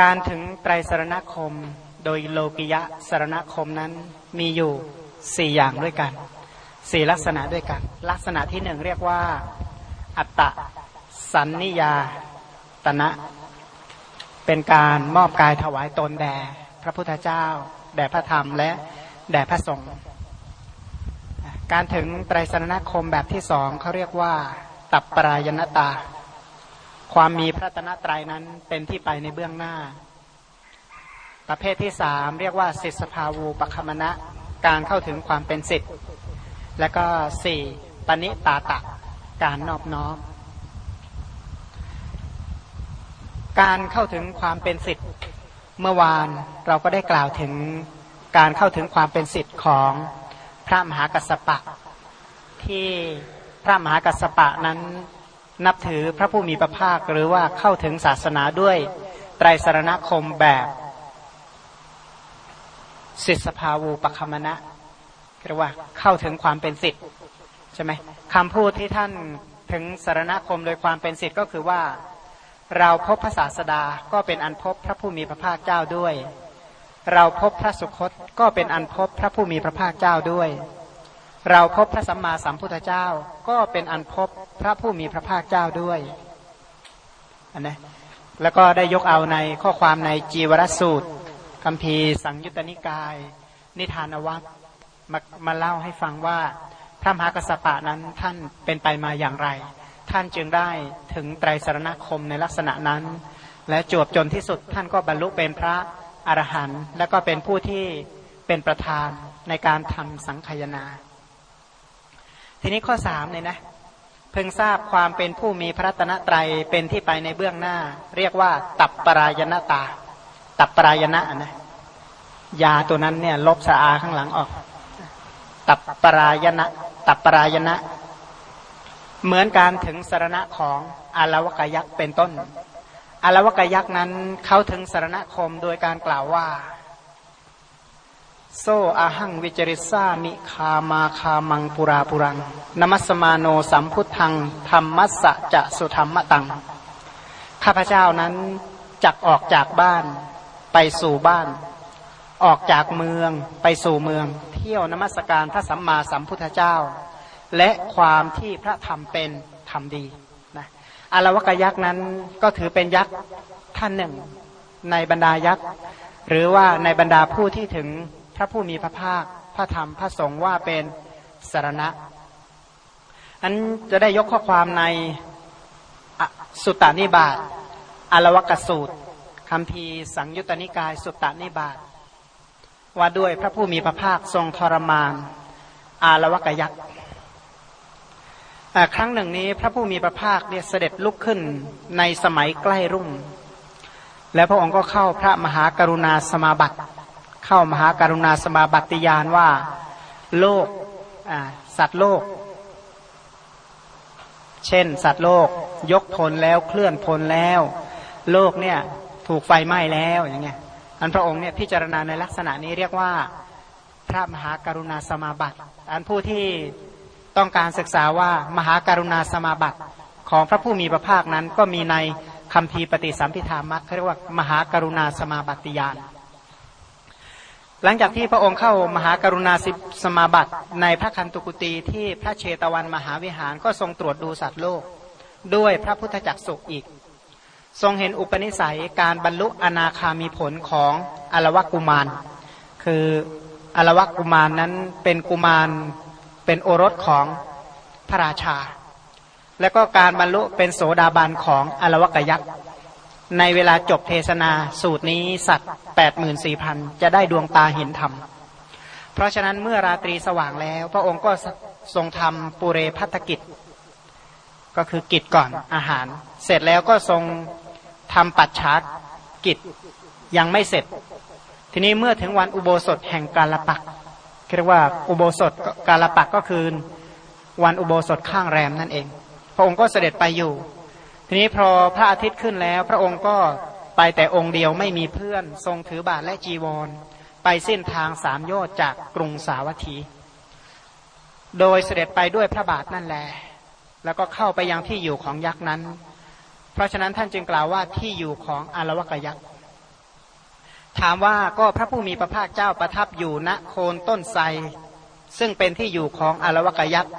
การถึงไตรสรณคมโดยโลกิยะสรณคมนั้นมีอยู่สี่อย่างด้วยกันสี่ลักษณะด้วยกัน ลักษณะที่หนึ่งเรียกว่า อัตตะสันนิยาตนะ เป็นการมอบกายถวายตนแด่พระพุทธเจ้า แด่พระธรรมและแด่พระสงฆ์การถึงไตรสรณคมแบบที่สองเขาเรียกว่า ตับปรายณตา ความมีพระตนะตรายนั้นเป็นที่ไปในเบื้องหน้า ประเภทที่สามเรียกว่าสิทธภาวูปคมณะการเข้าถึงความเป็นสิทธิ์และก็สี่ปณิตาตะ การนอบน้อมการเข้าถึงความเป็นสิทธิ์เมื่อวานเราก็ได้กล่าวถึงการเข้าถึงความเป็นสิทธิ์ของพระมหากัสสปะ ที่พระมหากัสสปะนั้น นับถือพระผู้มีพระภาคหรือว่าเข้าถึงศาสนาด้วยไตรสรณคมแบบสิทธภาวูปคมณะเรียกว่าเข้าถึงความเป็นสิทธิ์ใช่ไหมคำพูดที่ท่านถึงสารณคมโดยความเป็นสิทธิ์ก็คือว่า เราพบพระศาสดาก็เป็นอันพบพระผู้มีพระภาคเจ้าด้วย เราพบพระสุคตก็เป็นอันพบพระผู้มีพระภาคเจ้าด้วย เราพบพระสัมมาสัมพุทธเจ้าก็เป็นอันพบ พระผู้มีพระภาคเจ้าด้วยอันนี้แล้วก็ได้ยกเอาในข้อความในจีวรสูตรคำพีสังยุตตนิกาย นิทานวัตมามาเล่าให้ฟังว่าพระมหากษัตริย์นั้นท่านเป็นไปมาอย่างไร ท่านจึงได้ถึงไตรสรณคมในลักษณะนั้น และจวบจนที่สุดท่านก็บรรลุเป็นพระอรหันต์และก็เป็นผู้ที่เป็นประธานในการทำสังขยนา ทีนี้ข้อสามเลยนะ เพิ่งทราบความเป็นผู้มีพระตนะไตรเป็นที่ไปในเบื้องหน้า เรียกว่า ตับปรายณตา ตับปรายณะนะยาตัวนั้นเนี่ยลบสะอาข้างหลังออก ตับปรายณะตับปรายณะ เหมือนการถึงสารณะของอารวกยักษ์เป็นต้นอารวกยักษ์นั้นเข้าถึงสารณคมโดยการกล่าวว่า โซอาหังวิจริสามิคามาคามังปุราปุรังนมัสมาโนสัมพุทธังธรรมัสสะจะสุธรรมตัง ข้าพเจ้านั้นจักออกจากบ้านไปสู่บ้าน ออกจากเมืองไปสู่เมือง เที่ยวนมัสการพระสัมมาสัมพุทธเจ้า และความที่พระธรรมเป็นธรรมดีนะอารวกยักษ์นั้นก็ถือเป็นยักษ์ท่านหนึ่ง ในบรรดายักษ์หรือว่าในบรรดาผู้ที่ถึง ระผู้มีพระภาค พระธรรมพระสงฆ์ว่าเป็นสารณะ อันจะได้ยกข้อความในสุตตานิบาตอารวกสูตรคำพีสังยุตตนิกายสุตตานิบาตว่าด้วยพระผู้มีพระภาคทรงทรมาน อาลวกยักษ์ครั้งหนึ่งนี้พระผู้มีพระภาคเนี่ยเสด็จลุกขึ้นในสมัยใกล้รุ่ง แล้วพระองค์ก็เข้าพระมหากรุณาสมาบัติ เข้ามหาการุณาสมาบัติยานว่า โลกสัตว์โลก เช่น สัตว์โลก ยกพลแล้วเคลื่อนพลแล้ว โลกเนี่ยถูกไฟไหม้แล้วอย่างเงี้ยอันพระองค์เนี่ยพิจารณาในลักษณะนี้เรียกว่าพระมหากรุณาสมาบัติ อันผู้ที่ต้องการศึกษาว่ามหาการุณาสมาบัติของพระผู้มีพระภาคนั้นก็มีในคำพีปฏิสัมพิธามัคเรียกว่ามหาการุณาสมาบัติยาน หลังจากที่พระองค์เข้ามหากรุณาสมาบัติในพระคันตุกุตีที่พระเชตวันมหาวิหารก็ทรงตรวจดูสัตว์โลก ด้วยพระพุทธจักสุอีก ทรงเห็นอุปนิสัยการบรรลุอนาคามีผลของอรวกุมาร คืออรวกุมารนั้นเป็นกุมารเป็นโอรสของพระราชา และก็การบรรลุเป็นโสดาบันของอรวกยักษ์ ในเวลาจบเทศนาสูตรนี้สัตว์84,000จะได้ดวงตาเห็นธรรม เพราะฉะนั้นเมื่อราตรีสว่างแล้ว พระองค์ก็ทรงทำปุเรพัฒกิจ ก็คือกิจก่อนอาหาร เสร็จแล้วก็ทรงทำปัจฉากิจยังไม่เสร็จ ทีนี้เมื่อถึงวันอุโบสถแห่งกาลปักเรียกว่าอุโบสถกาลปักก็คือวันอุโบสถข้างแรมนั่นเอง พระองค์ก็เสด็จไปอยู่ ทีนี้พอพระอาทิตย์ขึ้นแล้ว พระองค์ก็ไปแต่องค์เดียวไม่มีเพื่อน ทรงถือบาทและจีวร ไปเส้นทางสามโยชน์จากกรุงสาวัตถี โดยเสด็จไปด้วยพระบาทนั่นแหละแล้วก็เข้าไปยังที่อยู่ของยักษ์นั้น เพราะฉะนั้นท่านจึงกล่าวว่าที่อยู่ของอารวกยักษ์ถามว่าก็พระผู้มีพระภาคเจ้าประทับอยู่ณโคนต้นไทรซึ่งเป็นที่อยู่ของอารวกยักษ์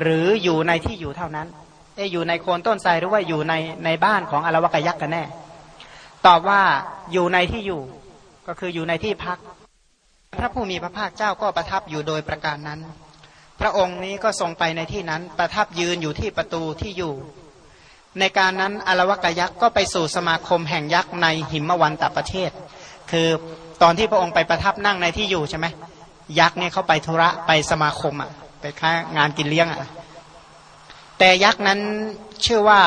หรืออยู่ในที่อยู่เท่านั้น เออยู่ในโคนต้นไทรหรือว่าอยู่ในในบ้านของอารวกยักษ์กันแน่ ตอบว่าอยู่ในที่อยู่ก็คืออยู่ในที่พัก พระผู้มีพระภาคเจ้าก็ประทับอยู่โดยประการนั้น พระองค์นี้ก็ทรงไปในที่นั้น ประทับยืนอยู่ที่ประตูที่อยู่ ในการนั้นอารวกยักษ์ก็ไปสู่สมาคมแห่งยักษ์ในหิมวันตประเทศ คือตอนที่พระองค์ไปประทับนั่งในที่อยู่ใช่ไหมยักษ์เนี่ยเขาไปธุระไปสมาคมอะไปค่างานกินเลี้ยงอะ แต่ยักษ์นั้นชื่อว่า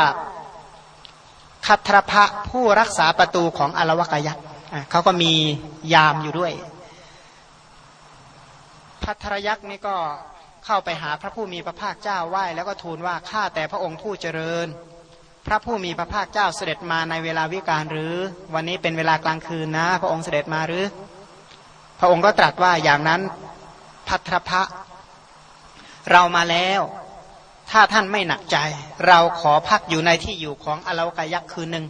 คัทรพะผู้รักษาประตูของอารวกยักษ์เขาก็มียามอยู่ด้วย พัทรยักษ์นี่ก็เข้าไปหาพระผู้มีพระภาคเจ้าไหว้ แล้วก็ทูลว่าข้าแต่พระองค์ผู้เจริญ พระผู้มีพระภาคเจ้าเสด็จมาในเวลาวิการหรือ วันนี้เป็นเวลากลางคืนนะ พระองค์เสด็จมาหรือ พระองค์ก็ตรัสว่าอย่างนั้นพัทรพะเรามาแล้ว ถ้าท่านไม่หนักใจ เราขอพักอยู่ในที่อยู่ของอลาวกายักษ์คืนหนึ่ง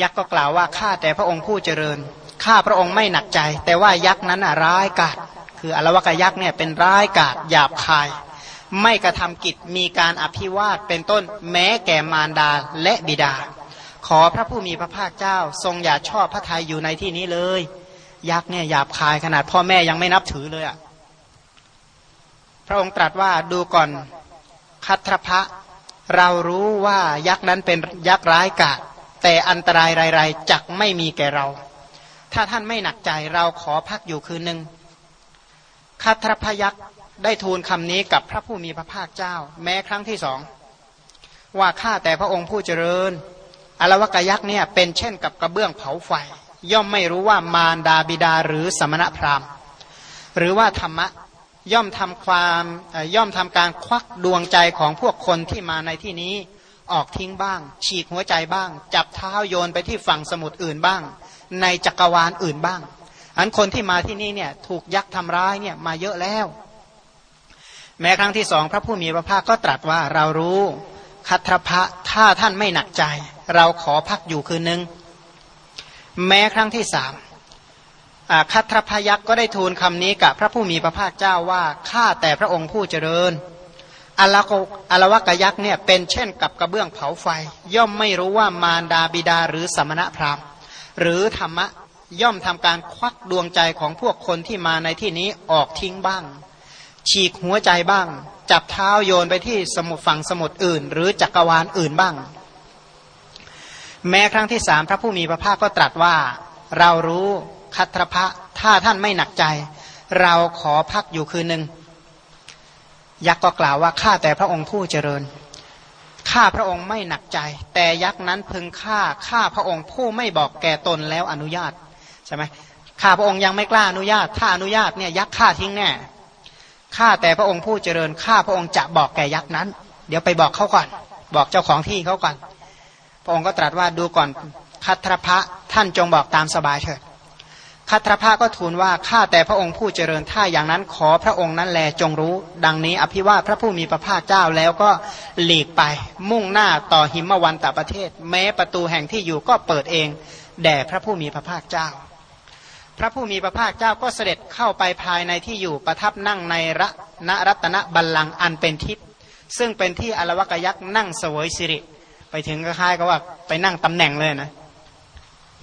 ยักษ์ก็กล่าวว่าข้าแต่พระองค์ผู้เจริญข้าพระองค์ไม่หนักใจ แต่ว่ายักษ์นั้นร้ายกาจคืออลาวกายักษ์เนี่ยเป็นร้ายกาจหยาบคาย ไม่กระทำกิจมีการอภิวาทเป็นต้นแม้แก่มารดาและบิดา ขอพระผู้มีพระภาคเจ้า ทรงอย่าชอบพระทัยอยู่ในที่นี้เลย ยักษ์เนี่ยหยาบคายขนาดพ่อแม่ยังไม่นับถือเลยอะ่ะ พระองค์ตรัสว่าดูก่อนคัตรพะ เรารู้ว่ายักษ์นั้นเป็นยักษ์ร้ายกาจแต่อันตรายไรๆจักไม่มีแก่เรา ถ้าท่านไม่หนักใจเราขอพักอยู่คืนหนึ่งคัทพยักษ์ได้ทูลคำนี้กับพระผู้มีพระภาคเจ้า แม้ครั้งที่สองว่าข้าแต่พระองค์ผู้เจริญอรวกยักษ์เนี่ยเป็นเช่นกับกระเบื้องเผาไฟ ย่อมไม่รู้ว่ามารดาบิดาหรือสมณพราหมณ์ หรือว่าธรรมะ ย่อมทำความย่อมทำการควักดวงใจของพวกคนที่มาในที่นี้ออกทิ้งบ้าง ฉีกหัวใจบ้าง จับเท้าโยนไปที่ฝั่งสมุทรอื่นบ้าง ในจักรวาลอื่นบ้าง อันคนที่มาที่นี่เนี่ยถูกยักษ์ทำร้ายเนี่ยมาเยอะแล้ว แม้ครั้งที่สองพระผู้มีพระภาคก็ตรัสว่าเรารู้คัตรพะถ้าท่านไม่หนักใจ เราขอพักอยู่คืนนึง แม้ครั้งที่สาม คัตรพยักษ์ก็ได้ทูลคำนี้กับพระผู้มีพระภาคเจ้าว่าข้าแต่พระองค์ผู้เจริญอลกอลวกยักษ์เนี่ยเป็นเช่นกับกระเบื้องเผาไฟ ย่อมไม่รู้ว่ามารดาบิดาหรือสมณพราหมณ์ หรือธรรมะย่อมทำการควักดวงใจของพวกคนที่มาในที่นี้ออกทิ้งบ้าง ฉีกหัวใจบ้าง จับเท้าโยนไปที่สมุทรฝั่งสมุทรอื่น หรือจักรวาลอื่นบ้าง แม้ครั้งที่สามพระผู้มีพระภาคก็ตรัสว่า เรารู้ คัตรพะถ้าท่านไม่หนักใจ เราขอพักอยู่คืนหนึ่งยักษ์ก็กล่าวว่าข้าแต่พระองค์ผู้เจริญข้าพระองค์ไม่หนักใจ แต่ยักษ์นั้นพึงฆ่าข้าพระองค์ผู้ไม่บอกแก่ตนแล้วอนุญาตใช่ไหมข้าพระองค์ยังไม่กล้าอนุญาต ถ้าอนุญาตเนี่ยยักษ์ฆ่าทิ้งแน่ข้าแต่พระองค์ผู้เจริญข้าพระองค์จะบอกแก่ยักษ์นั้น เดี๋ยวไปบอกเขาก่อน บอกเจ้าของที่เขาก่อน พระองค์ก็ตรัสว่าดูก่อนคัตรพะท่านจงบอกตามสบายเถิด คัตรภาก็ทูลว่าข้าแต่พระองค์ผู้เจริญถ้าอย่างนั้นขอพระองค์นั้นแลจงรู้ ดังนี้อภิวาพระผู้มีพระภาคเจ้าแล้วก็หลีกไป มุ่งหน้าต่อหิมวันตประเทศ แม้ประตูแห่งที่อยู่ก็เปิดเอง แด่พระผู้มีพระภาคเจ้า พระผู้มีพระภาคเจ้าก็เสด็จเข้าไปภายในที่อยู่ประทับนั่งในระนรัตนบัลลังก์อันเป็นทิพย์ซึ่งเป็นที่อลวกยักษ์นั่งเสวยสิริ ไปถึงก็คล้ายกับว่าไปนั่งตำแหน่งเลยนะ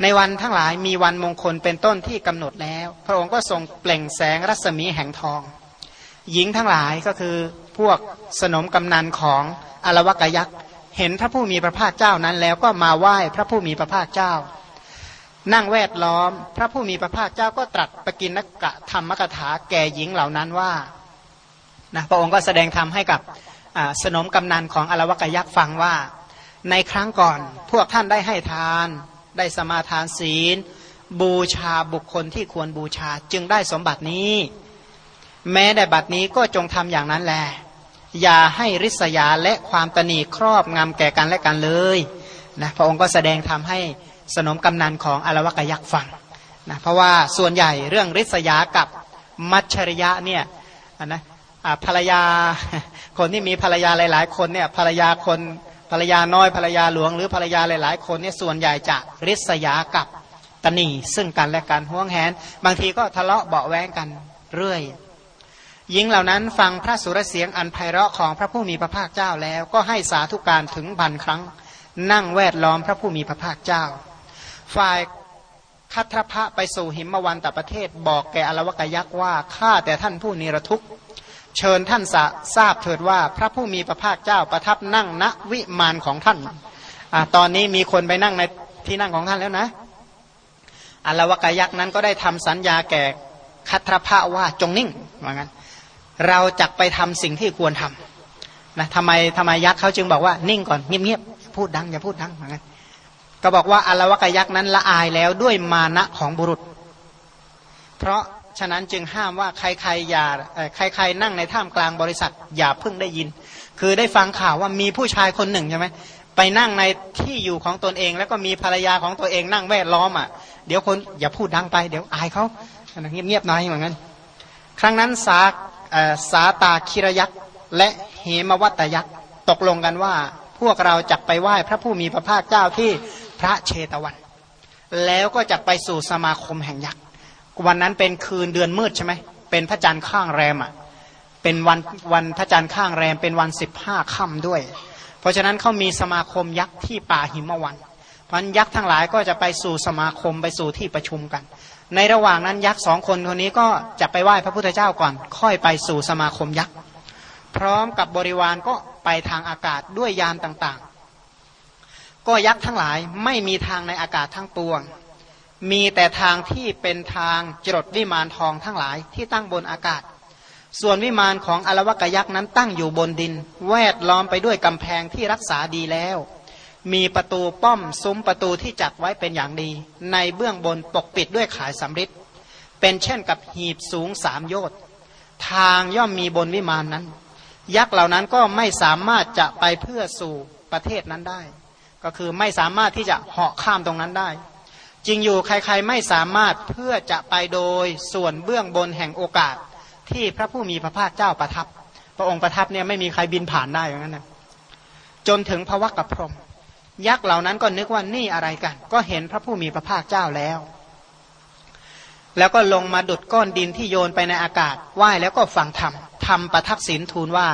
ในวันทั้งหลายมีวันมงคลเป็นต้นที่กำหนดแล้ว พระองค์ก็ทรงเปล่งแสงรัศมีแห่งทอง หญิงทั้งหลายก็คือพวกสนมกำนันของอลวกยักษ์เห็นพระผู้มีพระภาคเจ้านั้นแล้วก็มาไหว้พระผู้มีพระภาคเจ้า นั่งแวดล้อม พระผู้มีพระภาคเจ้าก็ตรัสปกินนักกะธรรมกถาแก่หญิงเหล่านั้นว่านะพระองค์ก็แสดงธรรมให้กับสนมกำนันของอลวกยักษ์ฟังว่า ในครั้งก่อนพวกท่านได้ให้ทาน ได้สมาทานศีล บูชาบุคคลที่ควรบูชาจึงได้สมบัตินี้ แม้แต่บัดนี้ก็จงทำอย่างนั้นแหละอย่าให้ริษยาและความตนีครอบงำแก่กันและกันเลยนะพระองค์ก็แสดงทำให้สนมกำนันของอรวกยักษ์ฟังนะเพราะว่าส่วนใหญ่เรื่องริษยากับมัชริยะเนี่ยนะภรรยาคนที่มีภรรยาหลาย ๆ คนเนี่ยภรรยาคน ภรรยาน้อยภรรยาหลวงหรือภรรยาหลาย ๆ คนเนี่ยส่วนใหญ่จะริษยากับตนีซึ่งกันและกันห่วงแหน บางทีก็ทะเลาะเบาแวงกันเรื่อยหญิงเหล่านั้นฟังพระสุรเสียงอันไพเราะของพระผู้มีพระภาคเจ้าแล้ว ก็ให้สาธุการถึงพันครั้ง นั่งแวดล้อมพระผู้มีพระภาคเจ้า ฝ่ายคัทรพะไปสู่หิมวันตประเทศบอกแก่อรวกยักษ์ว่าข้าแต่ท่านผู้นิรทุกข์ เชิญท่านทราบเถิดว่าพระผู้มีพระภาคเจ้าประทับนั่งณวิมานของท่านอตอนนี้มีคนไปนั่งในที่นั่งของท่านแล้วนะอรวกยักษ์นั้นก็ได้ทำสัญญาแก่คัทรพะว่าจงนิ่งว่างั้น เราจะไปทำสิ่งที่ควรทำนะทำไมทำไมยักษ์เขาจึงบอกว่านิ่งก่อนเงียบๆพูดดังอย่าพูดดังว่างั้นก็บอกว่าอลวกยักษ์นั้นละอายแล้วด้วยมานะของบุรุษ เพราะ ฉะนั้นจึงห้ามว่าใครๆอย่าใคร ๆ นั่งในท่ามกลางบริษัท อย่าเพิ่งได้ยิน คือได้ฟังข่าวว่ามีผู้ชายคนหนึ่งใช่ไหมไปนั่งในที่อยู่ของตนเอง แล้วก็มีภรรยาของตัวเองนั่งแวดล้อมอะเดี๋ยวคนอย่าพูดดังไปเดี๋ยวอายเขาเงียบๆหน่อยเหมือนกันครั้งนั้นสาสาตาคิรยักษ์และเหมวัตยักษ์ตกลงกันว่า พวกเราจะไปไหว้พระผู้มีพระภาคเจ้าที่พระเชตวัน แล้วก็จะไปสู่สมาคมแห่งยักษ์ วันนั้นเป็นคืนเดือนมืดใช่ไหมเป็นพระจันทร์ข้างแรมอะเป็นวันวันพระจันทร์ข้างแรมเป็นวันสิบห้าค่ำด้วย เพราะฉะนั้นเขามีสมาคมยักษ์ที่ป่าหิมวันพันยักษ์ทั้งหลายก็จะไปสู่สมาคมไปสู่ที่ประชุมกัน ในระหว่างนั้นยักษ์สองคนคนนี้ก็จะไปไหว้พระพุทธเจ้าก่อน ค่อยไปสู่สมาคมยักษ์พร้อมกับบริวารก็ไปทางอากาศด้วยยานต่างๆ ก็ยักษ์ทั้งหลายไม่มีทางในอากาศทั้งปวง มีแต่ทางที่เป็นทางจรดวิมานทองทั้งหลายที่ตั้งบนอากาศ ส่วนวิมานของอลวกยักษ์นั้นตั้งอยู่บนดิน แวดล้อมไปด้วยกำแพงที่รักษาดีแล้ว มีประตูป้อมซุ้มประตูที่จัดไว้เป็นอย่างดี ในเบื้องบนปกปิดด้วยขายสำริดเป็นเช่นกับหีบสูงสามโยชน์ทางย่อมมีบนวิมานนั้น ยักษ์เหล่านั้นก็ไม่สามารถจะไปเพื่อสู่ประเทศนั้นได้ ก็คือไม่สามารถที่จะเหาะข้ามตรงนั้นได้ จริงอยู่ใครๆไม่สามารถเพื่อจะไปโดยส่วนเบื้องบนแห่งโอกาสที่พระผู้มีพระภาคเจ้าประทับ พระองค์ประทับเนี่ยไม่มีใครบินผ่านได้อย่างนั้นนะจนถึงพระวักกับพรมยักษ์เหล่านั้นก็นึกว่านี่อะไรกัน ก็เห็นพระผู้มีพระภาคเจ้าแล้ว แล้วก็ลงมาดุดก้อนดินที่โยนไปในอากาศไหว้แล้วก็ฟังธรรมทำประทักษิณทูลว่า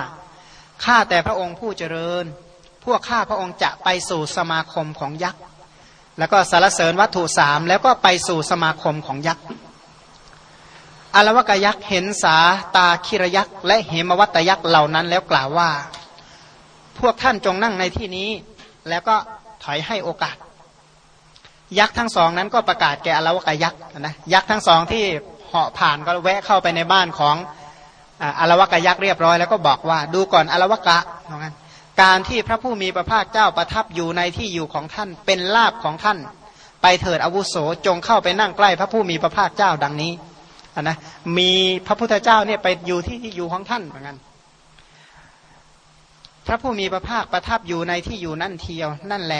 ข้าแต่พระองค์ผู้เจริญ พวกข้าพระองค์จะไปสู่สมาคมของยักษ์ แล้วก็สารเสริญวัตถุสามแล้วก็ไปสู่สมาคมของยักษ์อารวกยักษ์เห็นสาตาคิรยักษ์และเหมวัตยักษ์เหล่านั้นแล้วกล่าวว่า พวกท่านจงนั่งในที่นี้ แล้วก็ถอยให้โอกาส ยักษ์ทั้งสองนั้นก็ประกาศแก่อลวกยักษ์นะยักษ์ทั้งสองที่เหาะผ่านก็แวะเข้าไปในบ้านของอลวกยักษ์เรียบร้อยแล้วก็บอกว่าดูก่อนอลวกะนั้น การที่พระผู้มีพระภาคเจ้าประทับอยู่ในที่อยู่ของท่านเป็นลาบของท่าน ไปเถิดอาวุโสจงเข้าไปนั่งใกล้พระผู้มีพระภาคเจ้าดังนี้นะมีพระพุทธเจ้าเนี่ยไปอยู่ที่ที่อยู่ของท่านเหมือนกันพระผู้มีพระภาคประทับอยู่ในที่อยู่นั่นเทียวนั่นแหล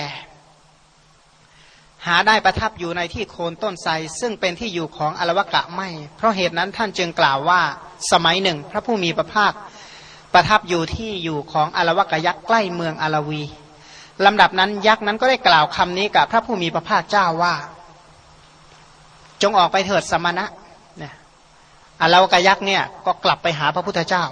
หาได้ประทับอยู่ในที่โคนต้นไทรซึ่งเป็นที่อยู่ของอลวกะไม่ เพราะเหตุนั้นท่านจึงกล่าวว่าสมัยหนึ่ง พระผู้มีพระภาค ประทับอยู่ที่อยู่ของอลวกยักษ์ใกล้เมืองอาลวีลำดับนั้นยักษ์นั้นก็ได้กล่าวคำนี้กับพระผู้มีพระภาคเจ้าว่า จงออกไปเถิดสมณะเนี่ยอลวกยักษ์เนี่ยก็กลับไปหาพระพุทธเจ้า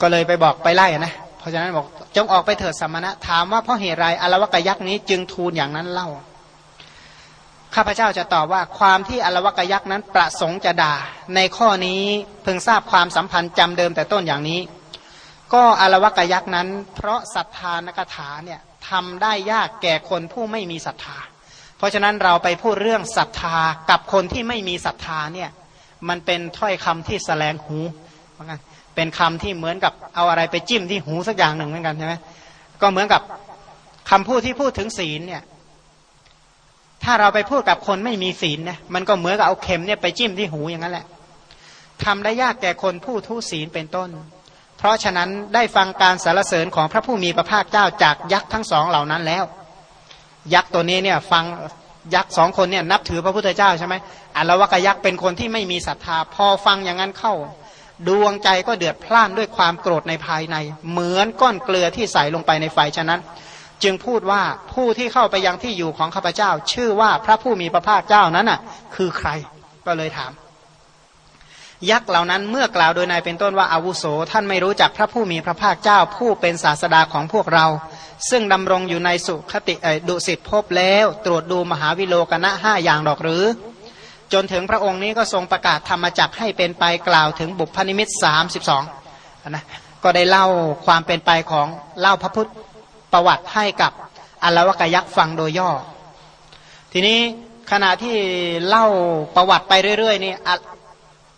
ก็เลยไปบอกไปไล่นะเพราะฉะนั้นบอกจงออกไปเถิดสมณะถามว่าเพราะเหตุไรอลวกยักษ์นี้จึงทูลอย่างนั้นเล่า ข้าพเจ้าจะตอบว่าความที่อลวกยักษ์นั้นประสงค์จะด่า ในข้อนี้เพิ่งทราบความสัมพันธ์จำเดิมแต่ต้นอย่างนี้ ก็อลวกยักษ์นั้น เพราะศรัทธานกถาเนี่ยทำได้ยากแก่คนผู้ไม่มีศรัทธา เพราะฉะนั้นเราไปพูดเรื่องศรัทธากับคนที่ไม่มีศรัทธาเนี่ยมันเป็นถ้อยคำที่แสลงหูเหมือนกันเป็นคำที่เหมือนกับเอาอะไรไปจิ้มที่หูสักอย่างหนึ่งเหมือนกันใช่ไหมก็เหมือนกับคำพูดที่พูดถึงศีลเนี่ย ถ้าเราไปพูดกับคนไม่มีศีลนี่ยมันก็เหมือนกับเอาเข็มเนี่ยไปจิ้มที่หูอย่างนั้นแหละทำได้ยากแก่คนผู้ทุศีลเป็นต้น เพราะฉะนั้นได้ฟังการสารเสริญของพระผู้มีพระภาคเจ้าจากยักษ์ทั้งสองเหล่านั้นแล้ว ยักษ์ตัวนี้เนี่ยฟังยักษ์สองคนเนี่ยนับถือพระพุทธเจ้าใช่ไหมอัลวะกยักษ์เป็นคนที่ไม่มีศรัทธา พอฟังอย่างนั้นเข้า ดวงใจก็เดือดพล่านด้วยความโกรธในภายใน เหมือนก้อนเกลือที่ใส่ลงไปในไฟฉะนั้น จึงพูดว่าผู้ที่เข้าไปยังที่อยู่ของข้าพเจ้า ชื่อว่าพระผู้มีพระภาคเจ้านั้นน่ะ คือใครก็เลยถาม ยักษ์เหล่านั้นเมื่อกล่าวโดยนายเป็นต้นว่าอาวุโสท่านไม่รู้จักพระผู้มีพระภาคเจ้า ผู้เป็นศาสดาของพวกเรา ซึ่งดำรงอยู่ในสุขติดุสิตพบแล้ว ตรวจดูมหาวิโลกนะห้าอย่างดอกหรือ จนถึงพระองค์นี้ก็ทรงประกาศธรรมจักให้เป็นไปกล่าวถึงบุพนิมิตสามสิบสองนะก็ได้เล่าความเป็นไปของเล่าพระพุทธ ประวัติให้กับอลวกยักษ์ฟังโดยย่อ ทีนี้ขณะที่เล่าประวัติไปเรื่อยๆนี่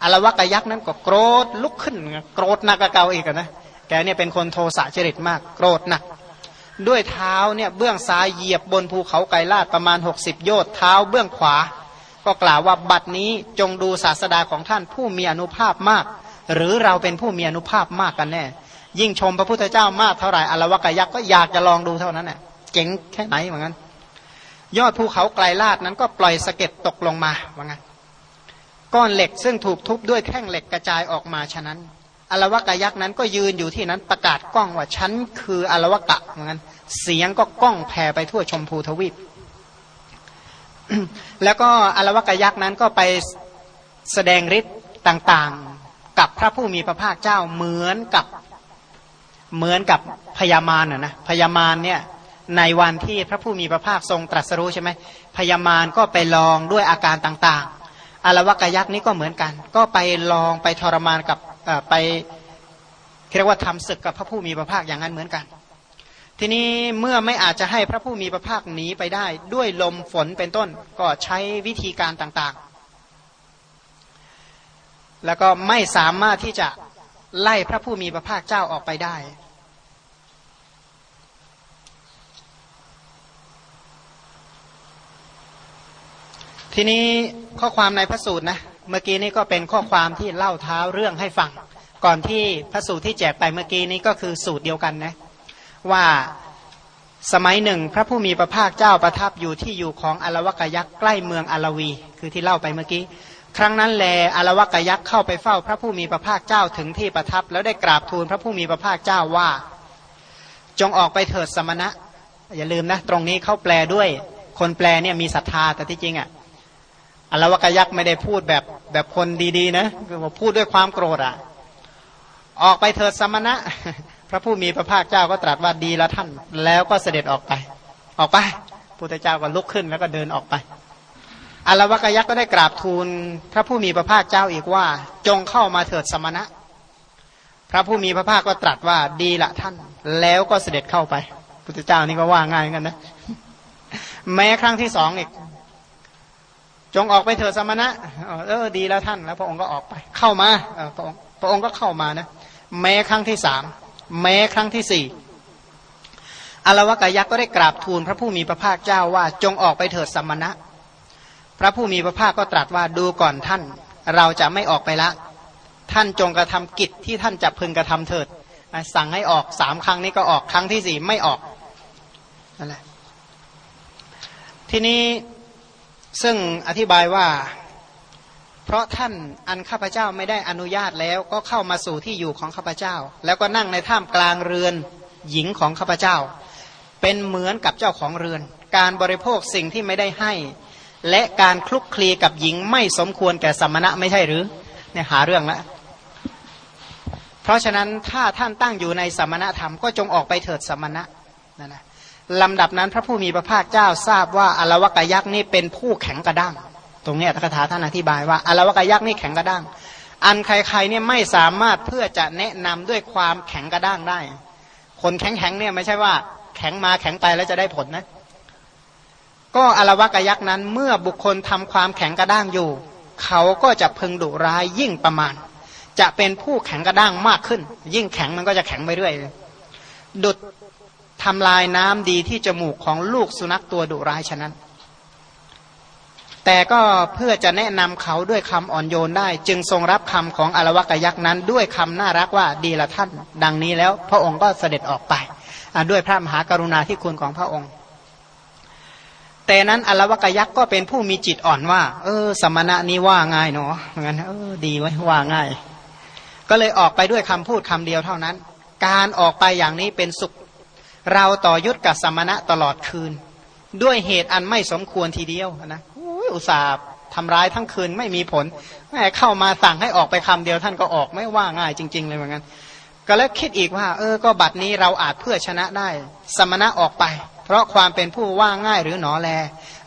อลวกยักษ์นั้นก็โกรธลุกขึ้น โกรธหนักกเกาอีกนะแกเนี่ยเป็นคนโทสะจริตมาก โกรธหนักด้วยเท้าเนี่ยเบื้องซ้ายเหยียบบนภูเขาไกรลาดประมาณ 60 โยชน์เท้าเบื้องขวา ก็กล่าวว่าบัดนี้จงดูศาสดาของท่านผู้มีอนุภาพมาก หรือเราเป็นผู้มีอนุภาพมากกันแน่ ยิ่งชมพระพุทธเจ้ามากเท่าไหร่อลวกายักษ์ก็อยากจะลองดูเท่านั้นแหละเจ๋งแค่ไหนเหมือนกันยอดภูเขาไกลลาดนั้นก็ปล่อยสะเก็ดตกลงมาว่างั้นก้อนเหล็กซึ่งถูกทุบด้วยแท่งเหล็กกระจายออกมาฉะนั้นอลวกยักษ์นั้นก็ยืนอยู่ที่นั้นประกาศกล้องว่าฉันคืออลวกะเหมือนกันเสียงก็กล้องแผ่ไปทั่วชมพูทวีป แล้วก็อลวกยักษ์นั้นก็ไปแสดงฤทธิ์ต่างๆ กับพระผู้มีพระภาคเจ้าเหมือนกับ เหมือนกับพญามารนนะพญามารเนี่ยในวันที่พระผู้มีพระภาคทรงตรัสรู้ใช่ไหมพญามารก็ไปลองด้วยอาการต่างๆอารวกยักษ์นี้ก็เหมือนกัน ก็ไปลองไปทรมานกับไปเรียกว่าทำศึกกับพระผู้มีพระภาคอย่างนั้นเหมือนกัน ทีนี้เมื่อไม่อาจจะให้พระผู้มีพระภาคหนีไปได้ ด้วยลมฝนเป็นต้นก็ใช้วิธีการต่างๆ แล้วก็ไม่สามารถที่จะไล่พระผู้มีพระภาคเจ้าออกไปได้ ทีนี้ข้อความในพระสูตรนะเมื่อกี้นี้ก็เป็นข้อความที่เล่าเท้าเรื่องให้ฟัง ก่อนที่พระสูตรที่แจกไปเมื่อกี้นี้ก็คือสูตรเดียวกันนะว่าสมัยหนึ่ง พระผู้มีพระภาคเจ้าประทับอยู่ที่อยู่ของอลวกยักษ์ใกล้เมืองอลวี คือที่เล่าไปเมื่อกี้ ครั้งนั้นแลอลวกยักษ์เข้าไปเฝ้าพระผู้มีพระภาคเจ้าถึงที่ประทับ แล้วได้กราบทูลพระผู้มีพระภาคเจ้าว่า จงออกไปเถิดสมณะ อย่าลืมนะ ตรงนี้เขาแปลด้วย คนแปลเนี่ยมีศรัทธาแต่ที่จริงอะ่ะ อลวกยักษ์ไม่ได้พูดแบบแบบคนดีๆนะคือพูดด้วยความโกรธอะ ออกไปเถิดสมณะ พระผู้มีพระภาคเจ้าก็ตรัสว่าดีละท่าน แล้วก็เสด็จออกไป ออกไปพุทธเจ้าก็ลุกขึ้นแล้วก็เดินออกไปอลวกยักษ์ก็ได้กราบทูลพระผู้มีพระภาคเจ้าอีกว่า จงเข้ามาเถิดสมณะ พระผู้มีพระภาคก็ตรัสว่าดีละท่าน แล้วก็เสด็จเข้าไปพุทธเจ้านี่ก็ว่าง่ายกันนะ แม้ครั้งที่สองอีก จงออกไปเถิดสมณะเออดีแล้วท่านแล้วพระองค์ก็ออกไป เข้ามาพระองค์พระองค์ก็เข้ามานะแม้ครั้งที่สามแม้ครั้งที่สี่อลวกายักษ์ก็ได้กราบทูลพระผู้มีพระภาคเจ้าว่า จงออกไปเถิดสมณะ พระผู้มีพระภาคก็ตรัสว่าดูก่อนท่าน เราจะไม่ออกไปละ ท่านจงกระทำกิจที่ท่านจะพึงกระทำเถิด สั่งให้ออกสามครั้งนี้ก็ออกครั้งที่สี่ไม่ออกนั่นแหละทีนี้ ซึ่งอธิบายว่า เพราะท่านอันข้าพเจ้าไม่ได้อนุญาตแล้วก็เข้ามาสู่ที่อยู่ของข้าพเจ้า แล้วก็นั่งในถ้ำกลางเรือนหญิงของข้าพเจ้า เป็นเหมือนกับเจ้าของเรือน การบริโภคสิ่งที่ไม่ได้ให้ และการคลุกคลีกับหญิงไม่สมควรแก่สมณะไม่ใช่หรือเนี่ยหาเรื่องล้วเพราะฉะนั้นถ้าท่านตั้งอยู่ในสมณธรรมก็จงออกไปเถิดสมณะนั่นนะ ลำดับนั้นพระผู้มีพระภาคเจ้าทราบว่าอลวกยักษ์นี่เป็นผู้แข็งกระด้าง ตรงนี้ทักถาท่านอธิบายว่าอลวกยักษ์นี่แข็งกระด้าง อันใครๆเนี่ยไม่สามารถเพื่อจะแนะนำด้วยความแข็งกระด้างได้ คนแข็งๆเนี่ยไม่ใช่ว่าแข็งมาแข็งไปแล้วจะได้ผลนะ ก็อลวกยักษ์นั้นเมื่อบุคคลทำความแข็งกระด้างอยู่ เขาก็จะพึงดุร้ายยิ่งประมาณ จะเป็นผู้แข็งกระด้างมากขึ้น ยิ่งแข็งมันก็จะแข็งไปเรื่อยดุด ทำลายน้ำดีที่จมูกของลูกสุนัขตัวดุร้ายฉะนั้น แต่ก็เพื่อจะแนะนำเขาด้วยคำอ่อนโยนได้ จึงทรงรับคำของอรวกยักษ์นั้น ด้วยคำน่ารักว่าดีละท่าน ดังนี้แล้วพระองค์ก็เสด็จออกไปด้วยพระมหากรุณาธิคุณของพระองค์ แต่นั้นอรวกยักษ์ก็เป็นผู้มีจิตอ่อนว่า เออ สมณะนี้ว่าง่ายเนาะงั้นเออดีไว้ว่าง่าย ก็เลยออกไปด้วยคำพูดคำเดียวเท่านั้น การออกไปอย่างนี้เป็นสุข เราต่อยุทธกับสมณะตลอดคืน ด้วยเหตุอันไม่สมควรทีเดียวนะอุตส่าห์ทำร้ายทั้งคืนไม่มีผลแม่เข้ามาสั่งให้ออกไปคำเดียวท่านก็ออกไม่ว่าง่ายจริง ๆ เลยเหมือนกันก็แล้วคิดอีกว่า เออก็บัดนี้เราอาจเพื่อชนะได้ สมณะออกไป เพราะความเป็นผู้ว่าง่ายหรือหนอแล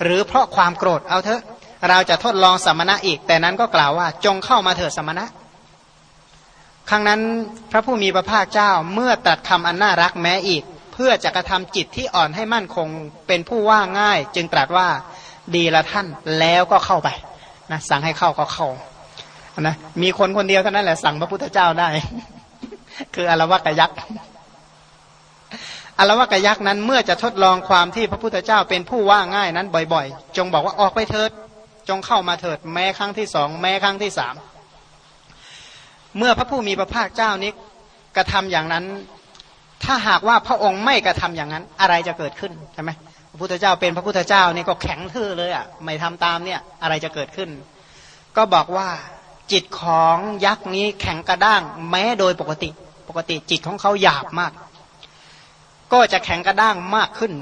หรือเพราะความโกรธเอาเถอะ เราจะทดลองสมณะอีก แต่นั้นก็กล่าวว่าจงเข้ามาเถิดสมณะครั้งนั้นพระผู้มีพระภาคเจ้าเมื่อตัดคำอันน่ารักแม้อีก พื่อจะกระทำจิตที่อ่อนให้มั่นคงเป็นผู้ว่าง่าย จึงตรัสว่าดีละท่านแล้วก็เข้าไปนะสั่งให้เข้าก็เข้านะมีคนคนเดียวเท่านั้นแหละสั่งพระพุทธเจ้าได้ คืออารวกยักษ์อรวกยักษ์นั้นเมื่อจะทดลองความที่พระพุทธเจ้าเป็นผู้ว่าง่ายนั้นบ่อย ๆ จงบอกว่าออกไปเถิด จงเข้ามาเถิด แม้ครั้งที่สองแม้ครั้งที่สามเมื่อพระผู้มีพระภาคเจ้านี้กระทำอย่างนั้น ถ้าหากว่าพระองค์ไม่กระทำอย่างนั้น อะไรจะเกิดขึ้นใช่ไหมพระพุทธเจ้าเป็นพระพุทธเจ้านี่ก็แข็งทื่อเลยอะไม่ทำตามเนี่ยอะไรจะเกิดขึ้น ก็บอกว่าจิตของยักษ์นี้แข็งกระด้าง แม้โดยปกติ ปกติจิตของเขาหยาบมาก ก็จะแข็งกระด้างมากขึ้น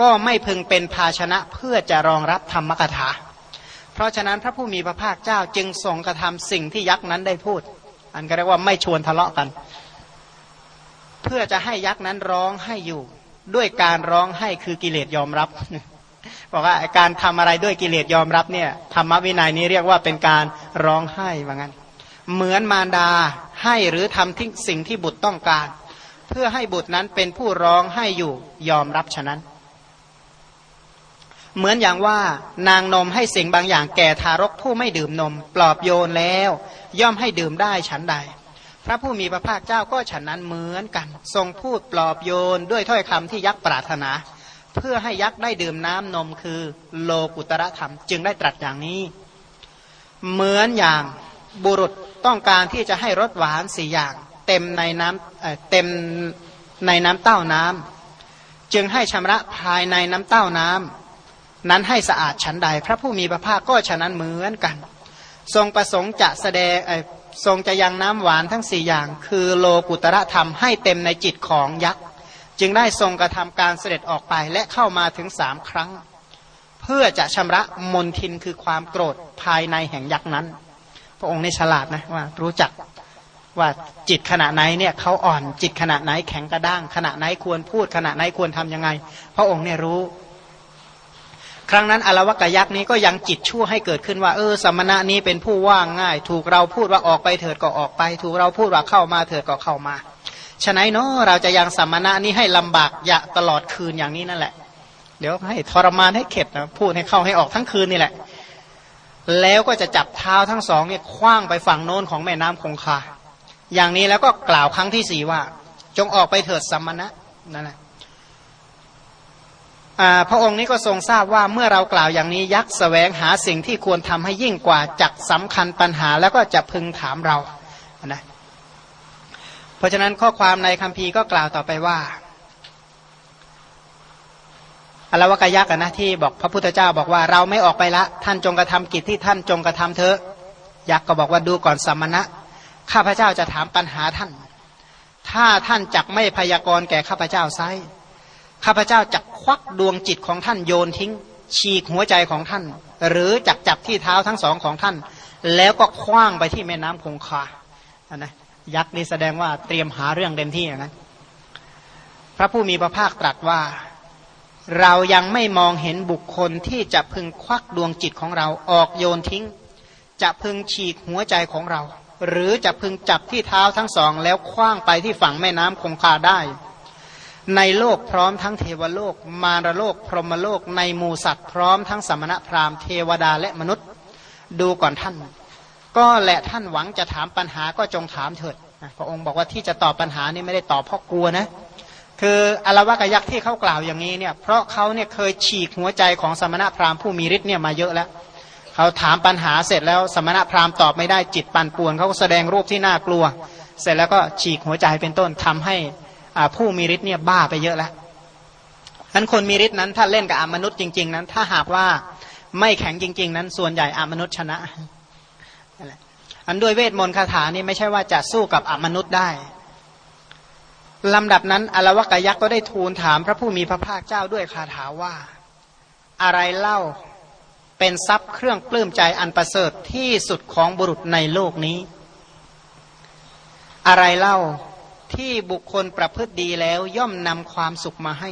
ก็ไม่พึงเป็นภาชนะเพื่อจะรองรับธรรมกถา เพราะฉะนั้นพระผู้มีพระภาคเจ้าจึงทรงกระทำสิ่งที่ยักษ์นั้นได้พูด อันก็เรียกว่าไม่ชวนทะเลาะกัน พื่อจะให้ยักษ์นั้นร้องให้อยู่ ด้วยการร้องให้คือกิเลสยอมรับบอกว่าการทำอะไรด้วยกิเลสยอมรับเนี่ยธรรมวินัยนี้เรียกว่าเป็นการร้องไห้ว่างั้น เหมือนมารดาให้หรือทำทิ้งสิ่งที่บุตรต้องการ เพื่อให้บุตรนั้นเป็นผู้ร้องให้อยู่ยอมรับฉะนั้น เหมือนอย่างว่านางนมให้สิ่งบางอย่างแก่ทารกผู้ไม่ดื่มนม ปลอบโยนแล้ว ย่อมให้ดื่มได้ฉันใด พระผู้มีพระภาคเจ้าก็ฉันนั้นเหมือนกัน ทรงพูดปลอบโยนด้วยถ้อยคำที่ยักษ์ปรารถนา เพื่อให้ยักษ์ได้ดื่มน้ำนมคือโลกุตระธรรม จึงได้ตรัสอย่างนี้ เหมือนอย่างบุรุษต้องการที่จะให้รสหวานสี่อย่าง เต็มในน้ำเต็มในน้ำเต้าน้ำจึงให้ชำระภายในน้ำเต้าน้ำนั้นให้สะอาดชั้นใด พระผู้มีพระภาคก็ฉะนั้นเหมือนกัน ทรงประสงค์จะแสดง ทรงจะยังน้ำหวานทั้งสี่อย่าง คือโลกุตระธรรมให้เต็มในจิตของยักษ์จึงได้ทรงกระทำการเสด็จออกไปและเข้ามาถึงสามครั้ง เพื่อจะชำระมนทินคือความโกรธภายในแห่งยักษ์นั้น พระองค์ในฉลาดนะว่ารู้จักว่าจิตขณะไหนเนี่ยเขาอ่อนจิตขณะไหนแข็งกระด้างขณะไหนควรพูดขณะไหนควรทํำยังไง พระองค์เนี่ยรู้ ครั้งนั้นอรวกยักษ์นี้ก็ยังจิตชั่วให้เกิดขึ้นว่า เออสมณะนี้เป็นผู้ว่างง่าย ถูกเราพูดว่าออกไปเถิดก็ออกไป ถูกเราพูดว่าเข้ามาเถิดก็เข้ามาฉะนั้นเนาะเราจะยังสัมมณะนี้ให้ลำบากยะตลอดคืนอย่างนี้นั่นแหละ เดี๋ยวให้ทรมานให้เข็ดนะพูดให้เข้าให้ออกทั้งคืนนี่แหละ แล้วก็จะจับเท้าทั้งสองเนี่ยคว้างไปฝั่งโน้นของแม่น้ำคงคาอย่างนี้แล้วก็กล่าวครั้งที่สี่ว่า จงออกไปเถิดสัมมณะนั่นแหละ พระองค์นี้ก็ทรงทราบว่าเมื่อเรากล่าวอย่างนี้ยักษ์แสวงหาสิ่งที่ควรทำให้ยิ่งกว่าจักสำคัญปัญหาแล้วก็จะพึงถามเรานะเพราะฉะนั้นข้อความในคัมภีร์ก็กล่าวต่อไปว่าอลวกยักษ์นะที่บอกพระพุทธเจ้าบอกว่าเราไม่ออกไปละ ท่านจงกระทำกิจที่ท่านจงกระทำเถอะยักษ์ก็บอกว่าดูก่อนสัมมณะ ข้าพเจ้าจะถามปัญหาท่าน ถ้าท่านจักไม่พยากรณ์แก่ข้าพเจ้าไซ ข้าพเจ้าจักควักดวงจิตของท่านโยนทิ้ง ฉีกหัวใจของท่าน หรือจักจับที่เท้าทั้งสองของท่าน แล้วก็คว้างไปที่แม่น้ำคงคาอนะยักษ์นี่แสดงว่าเตรียมหาเรื่องเต็มที่อย่างนั้นพระผู้มีพระภาคตรัสว่าเรายังไม่มองเห็นบุคคลที่จะพึงควักดวงจิตของเราออกโยนทิ้ง จะพึงฉีกหัวใจของเรา หรือจะพึงจับที่เท้าทั้งสองแล้วคว้างไปที่ฝั่งแม่น้ำคงคาได้ ในโลกพร้อมทั้งเทวโลก มารโลก พรหมโลก ในหมูสัตว์พร้อมทั้งสมณพราหมณ์เทวดาและมนุษย์ดูก่อนท่าน ก็แหละท่านหวังจะถามปัญหาก็จงถามเถิดพระองค์บอกว่าที่จะตอบปัญหานี่ไม่ได้ตอบเพราะกลัวนะคืออารวากยักษ์ที่เขากล่าวอย่างนี้เนี่ยเพราะเขาเนี่ยเคยฉีกหัวใจของสมณพราหมณ์ผู้มีฤทธิ์เนี่ยมาเยอะแล้วเขาถามปัญหาเสร็จแล้วสมณพราหมณ์ตอบไม่ได้จิตปั่นป่วนเขาก็แสดงรูปที่น่ากลัว เสร็จแล้วก็ฉีกหัวใจเป็นต้นทำให้ ผู้มีฤทธิ์เนี่ยบ้าไปเยอะแล้วนั้นคนมีฤทธิ์นั้นถ้าเล่นกับอมนุษย์จริง ๆ นั้น ถ้าหากว่าไม่แข็งจริง ๆ นั้น ส่วนใหญ่อมนุษย์ชนะอันด้วยเวทมนต์คาถานี่ไม่ใช่ว่าจะสู้กับอมนุษย์ได้ลำดับนั้นอรวกยักษ์ก็ได้ทูลถามพระผู้มีพระภาคเจ้าด้วยคาถาว่า อะไรเล่าเป็นทรัพย์เครื่องปลื้มใจอันประเสริฐที่สุดของบุรุษในโลกนี้ อะไรเล่า ที่บุคคลประพฤติดีแล้วย่อมนำความสุขมาให้